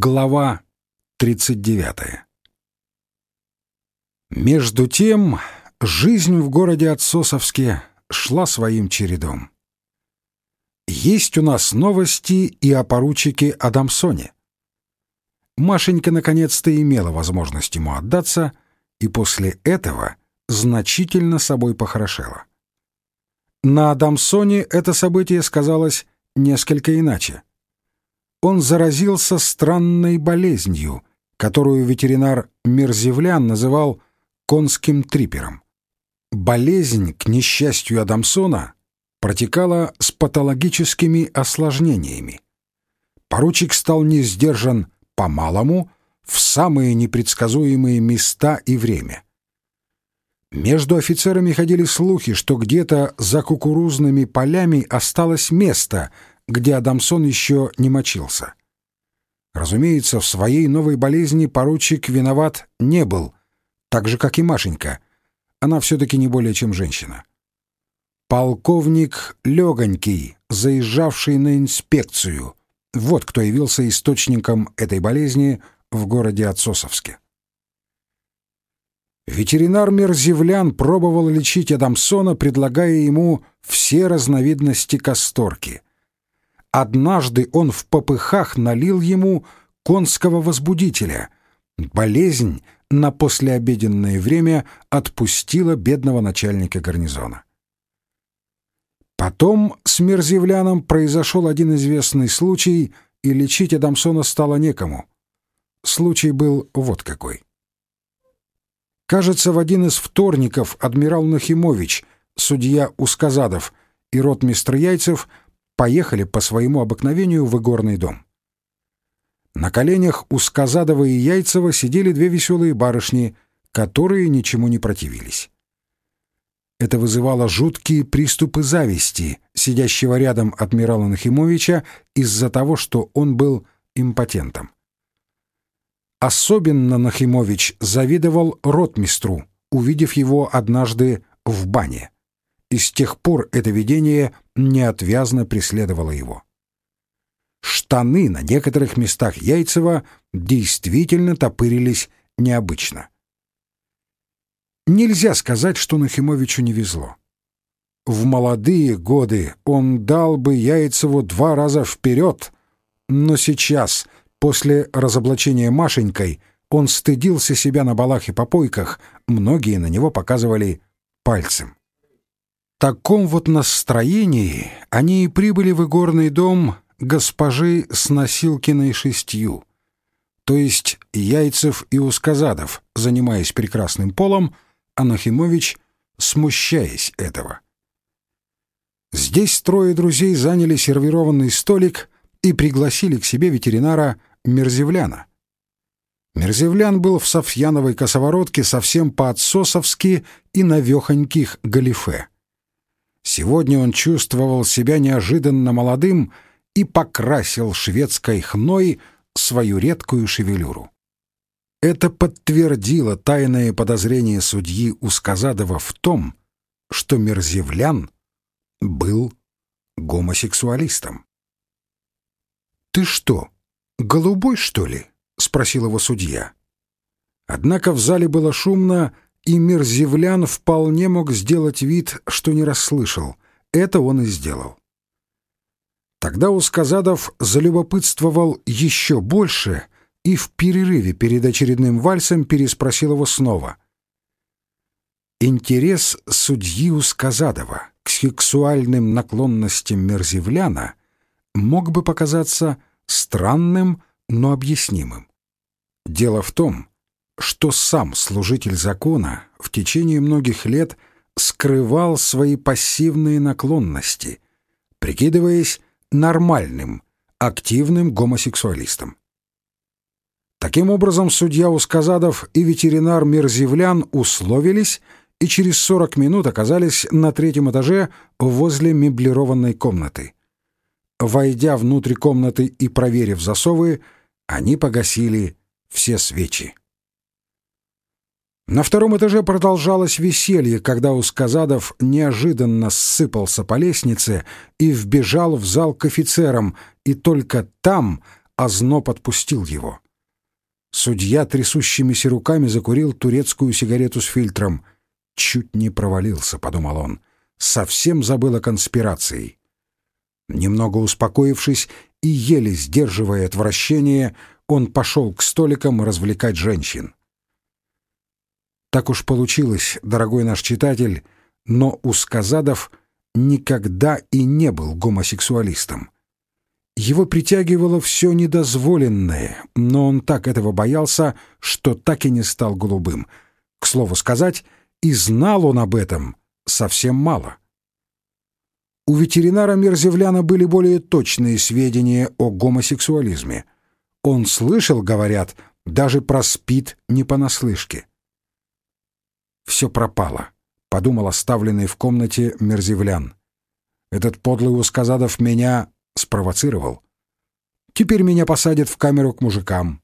Глава 39 Между тем, жизнь в городе Отсосовске шла своим чередом. Есть у нас новости и о поручике Адамсоне. Машенька наконец-то имела возможность ему отдаться, и после этого значительно собой похорошела. На Адамсоне это событие сказалось несколько иначе он заразился странной болезнью, которую ветеринар Мерзевлян называл конским трипером. Болезнь, к несчастью Адамсона, протекала с патологическими осложнениями. Поручик стал не сдержан по-малому в самые непредсказуемые места и время. Между офицерами ходили слухи, что где-то за кукурузными полями осталось место, где Адамсон еще не мочился. Разумеется, в своей новой болезни поручик виноват не был, так же, как и Машенька. Она все-таки не более чем женщина. Полковник Легонький, заезжавший на инспекцию, вот кто явился источником этой болезни в городе Отсосовске. Ветеринар Мерзевлян пробовал лечить Адамсона, предлагая ему все разновидности касторки — Однажды он в попыхах налил ему конского возбудителя. Болезнь на послеобеденное время отпустила бедного начальника гарнизона. Потом с Мерзевляном произошел один известный случай, и лечить Адамсона стало некому. Случай был вот какой. Кажется, в один из вторников адмирал Нахимович, судья Усказадов и ротмистр Яйцев — поехали по своему обыкновению в игорный дом. На коленях у Сказадова и Яйцева сидели две веселые барышни, которые ничему не противились. Это вызывало жуткие приступы зависти сидящего рядом адмирала Нахимовича из-за того, что он был импотентом. Особенно Нахимович завидовал ротмистру, увидев его однажды в бане и с тех пор это видение неотвязно преследовало его. Штаны на некоторых местах Яйцева действительно топырились необычно. Нельзя сказать, что Нахимовичу не везло. В молодые годы он дал бы Яйцеву два раза вперед, но сейчас, после разоблачения Машенькой, он стыдился себя на балах и попойках, многие на него показывали пальцем таком вот настроении они и прибыли в игорный дом госпожи с носилкиной шестью. То есть Яйцев и Усказадов, занимаясь прекрасным полом, а Нахимович смущаясь этого. Здесь трое друзей заняли сервированный столик и пригласили к себе ветеринара Мерзевляна. Мерзевлян был в Софьяновой косоворотке совсем по-отсосовски и навехоньких галифе. Сегодня он чувствовал себя неожиданно молодым и покрасил шведской хной свою редкую шевелюру. Это подтвердило тайное подозрение судьи Усказадова в том, что Мерзевлян был гомосексуалистом. «Ты что, голубой, что ли?» — спросил его судья. Однако в зале было шумно, и Мерзевлян вполне мог сделать вид, что не расслышал. Это он и сделал. Тогда Усказадов залюбопытствовал еще больше и в перерыве перед очередным вальсом переспросил его снова. Интерес судьи Усказадова к сексуальным наклонностям Мерзевляна мог бы показаться странным, но объяснимым. Дело в том, что сам служитель закона в течение многих лет скрывал свои пассивные наклонности, прикидываясь нормальным, активным гомосексуалистом. Таким образом, судья Усказадов и ветеринар Мерзевлян условились и через 40 минут оказались на третьем этаже возле меблированной комнаты. Войдя внутрь комнаты и проверив засовы, они погасили все свечи. На втором этаже продолжалось веселье, когда Усказадов неожиданно ссыпался по лестнице и вбежал в зал к офицерам, и только там озноб отпустил его. Судья трясущимися руками закурил турецкую сигарету с фильтром. «Чуть не провалился», — подумал он. «Совсем забыл о конспирации». Немного успокоившись и еле сдерживая отвращение, он пошел к столикам развлекать женщин. Так уж получилось, дорогой наш читатель, но Усказадов никогда и не был гомосексуалистом. Его притягивало все недозволенное, но он так этого боялся, что так и не стал голубым. К слову сказать, и знал он об этом совсем мало. У ветеринара Мерзевляна были более точные сведения о гомосексуализме. Он слышал, говорят, даже про спид не понаслышке все пропало, — подумал оставленный в комнате Мерзивлян. Этот подлый Усказадов меня спровоцировал. Теперь меня посадят в камеру к мужикам.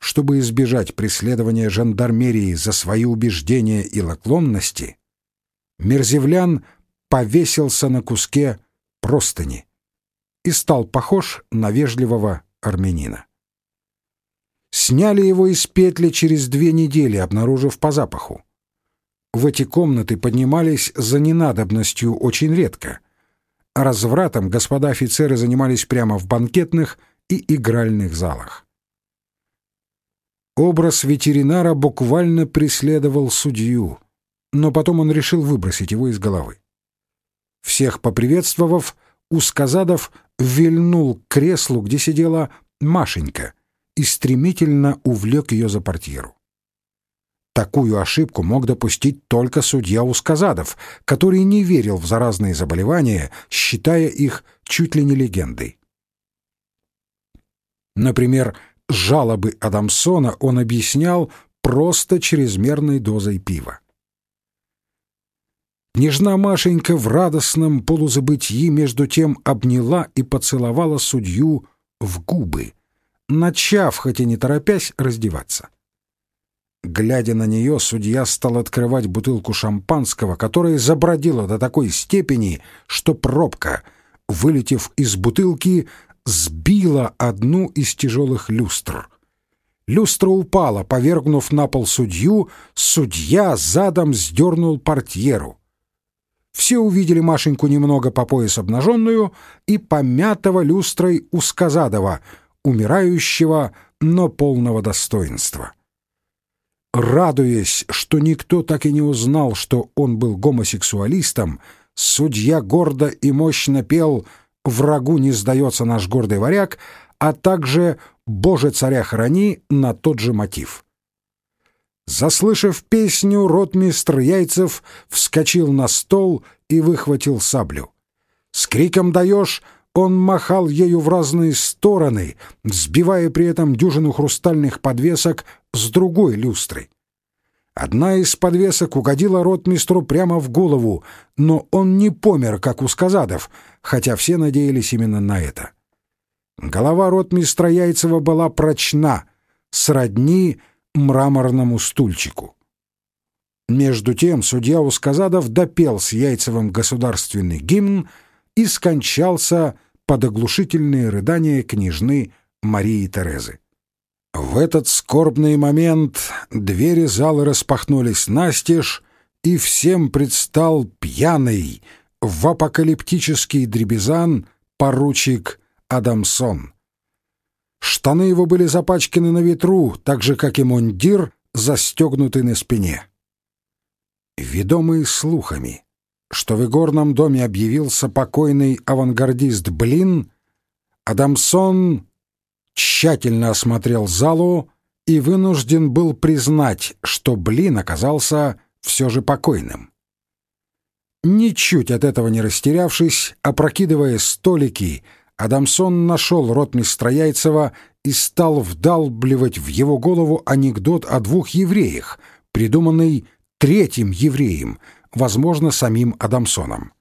Чтобы избежать преследования жандармерии за свои убеждения и наклонности, Мерзивлян повесился на куске простыни и стал похож на вежливого армянина. Сняли его из петли через две недели, обнаружив по запаху. В эти комнаты поднимались за ненадобностью очень редко. Развратом господа офицеры занимались прямо в банкетных и игральных залах. Образ ветеринара буквально преследовал судью, но потом он решил выбросить его из головы. Всех поприветствовав, Усказадов вильнул к креслу, где сидела Машенька — и стремительно увлек ее за портьеру. Такую ошибку мог допустить только судья Усказадов, который не верил в заразные заболевания, считая их чуть ли не легендой. Например, жалобы Адамсона он объяснял просто чрезмерной дозой пива. Княжна Машенька в радостном полузабытии между тем обняла и поцеловала судью в губы — начав, хоть и не торопясь, раздеваться. Глядя на нее, судья стал открывать бутылку шампанского, которая забродила до такой степени, что пробка, вылетев из бутылки, сбила одну из тяжелых люстр. Люстра упала, повергнув на пол судью, судья задом сдернул портьеру. Все увидели Машеньку немного по пояс обнаженную и помятого люстрой Усказадова — умирающего, но полного достоинства. Радуясь, что никто так и не узнал, что он был гомосексуалистом, судья гордо и мощно пел «Врагу не сдается наш гордый варяг», а также «Боже, царя храни» на тот же мотив. Заслышав песню, ротмистр Яйцев вскочил на стол и выхватил саблю. С криком «Даешь!» Он махал ею в разные стороны, сбивая при этом дюжину хрустальных подвесок с другой люстрой. Одна из подвесок угодила ротмистру прямо в голову, но он не помер, как у сказадов, хотя все надеялись именно на это. Голова ротмистра Яйцева была прочна, сродни мраморному стульчику. Между тем судья Усказадов допел с Яйцевым государственный гимн и скончался под оглушительные рыдания княжны Марии Терезы. В этот скорбный момент двери зала распахнулись настежь, и всем предстал пьяный в апокалиптический дребезан поручик Адамсон. Штаны его были запачканы на ветру, так же, как и мундир, застегнутый на спине. Ведомые слухами, что в игорном доме объявился покойный авангардист Блин, Адамсон тщательно осмотрел залу и вынужден был признать, что Блин оказался все же покойным. Ничуть от этого не растерявшись, опрокидывая столики, Адамсон нашел ротмистра Яйцева и стал вдалбливать в его голову анекдот о двух евреях, придуманный третьим евреем, возможно, самим Адамсоном.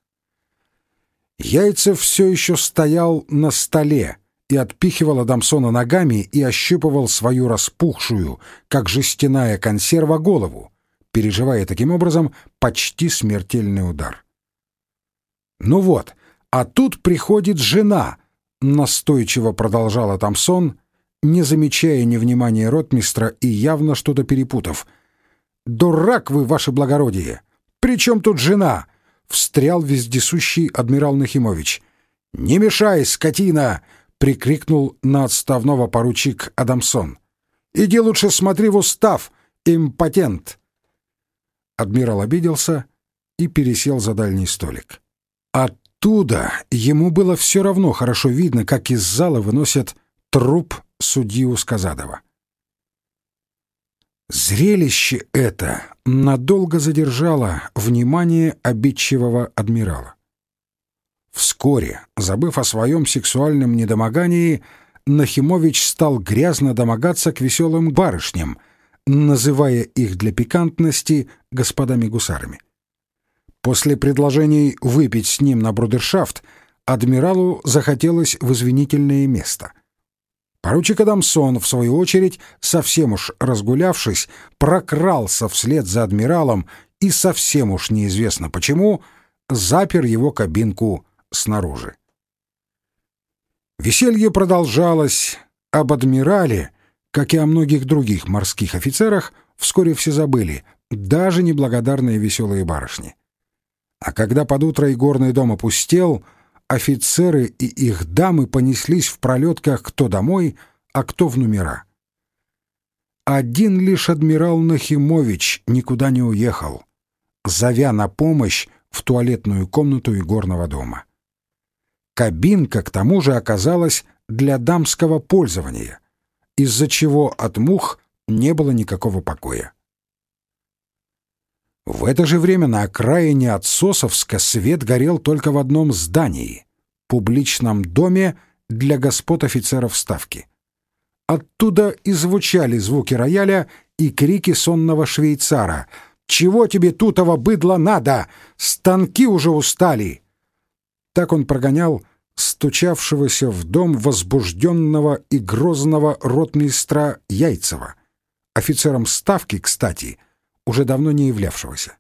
Яйцев все еще стоял на столе и отпихивал Адамсона ногами и ощупывал свою распухшую, как жестяная консерва, голову, переживая таким образом почти смертельный удар. Ну вот, а тут приходит жена, настойчиво продолжала Тамсон, не замечая невнимания ротмистра и явно что-то перепутав. «Дурак вы, ваше благородие! При чем тут жена?» — встрял вездесущий адмирал Нахимович. «Не мешай, скотина!» — прикрикнул на отставного поручик Адамсон. «Иди лучше смотри в устав, импотент!» Адмирал обиделся и пересел за дальний столик. Оттуда ему было все равно хорошо видно, как из зала выносят труп судьи Усказадова. Зрелище это надолго задержало внимание обидчивого адмирала. Вскоре, забыв о своем сексуальном недомогании, Нахимович стал грязно домогаться к веселым барышням, называя их для пикантности господами-гусарами. После предложений выпить с ним на брудершафт адмиралу захотелось в извинительное место — Поручик Адамсон, в свою очередь, совсем уж разгулявшись, прокрался вслед за адмиралом и совсем уж неизвестно почему запер его кабинку снаружи. Веселье продолжалось. Об адмирале, как и о многих других морских офицерах, вскоре все забыли, даже неблагодарные веселые барышни. А когда под утро и горный дом опустел — офицеры и их дамы понеслись в пролетках кто домой, а кто в номера. Один лишь адмирал Нахимович никуда не уехал, зовя на помощь в туалетную комнату игорного дома. Кабинка, к тому же, оказалась для дамского пользования, из-за чего от мух не было никакого покоя. В это же время на окраине от Сосовска свет горел только в одном здании — публичном доме для господ офицеров Ставки. Оттуда и звучали звуки рояля и крики сонного швейцара. «Чего тебе тутого быдла надо? Станки уже устали!» Так он прогонял стучавшегося в дом возбужденного и грозного ротмистра Яйцева. Офицером Ставки, кстати — уже давно не являвшегося.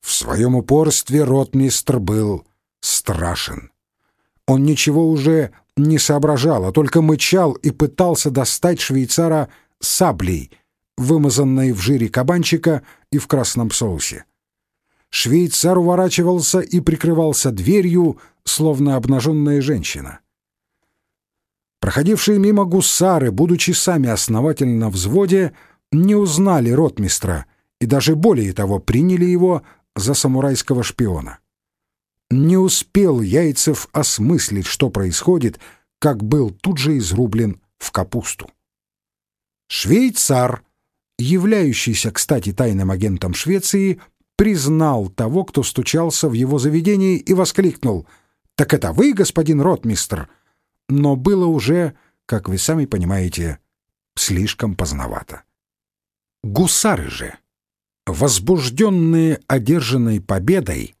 В своем упорстве ротмистр был страшен. Он ничего уже не соображал, а только мычал и пытался достать швейцара саблей, вымазанной в жире кабанчика и в красном соусе. Швейцар уворачивался и прикрывался дверью, словно обнаженная женщина. Проходившие мимо гусары, будучи сами основательно в взводе, не узнали ротмистра и даже более того приняли его за самурайского шпиона. Не успел Яйцев осмыслить, что происходит, как был тут же изрублен в капусту. Швейцар, являющийся, кстати, тайным агентом Швеции, признал того, кто стучался в его заведении, и воскликнул «Так это вы, господин ротмистр?» Но было уже, как вы сами понимаете, слишком поздновато. Гусары же возбужденные одержанной победой,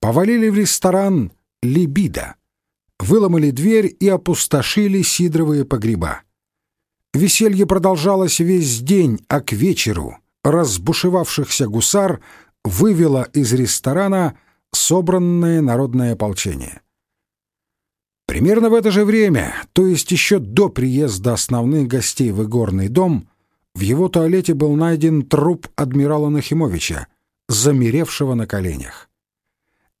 повалили в ресторан «Либидо», выломали дверь и опустошили сидровые погреба. Веселье продолжалось весь день, а к вечеру разбушевавшихся гусар вывело из ресторана собранное народное ополчение. Примерно в это же время, то есть еще до приезда основных гостей в игорный дом, в его туалете был найден труп адмирала Нахимовича, замеревшего на коленях.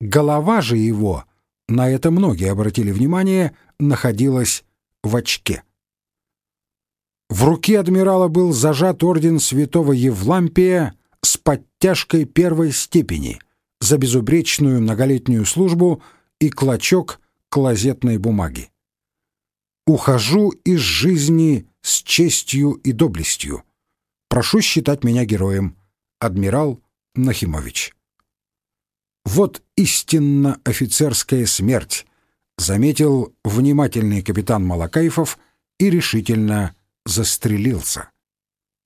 Голова же его, на это многие обратили внимание, находилась в очке. В руке адмирала был зажат орден святого Евлампия с подтяжкой первой степени за безупречную многолетнюю службу и клочок клозетной бумаги. «Ухожу из жизни с честью и доблестью. Прошу считать меня героем. Адмирал Нахимович. Вот истинно офицерская смерть, заметил внимательный капитан Малакаев и решительно застрелился.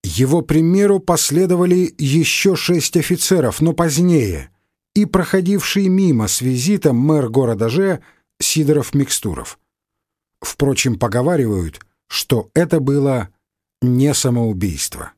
Его примеру последовали еще шесть офицеров, но позднее, и проходивший мимо с визитом мэр города Же Сидоров-Микстуров. Впрочем, поговаривают, что это было не самоубийство.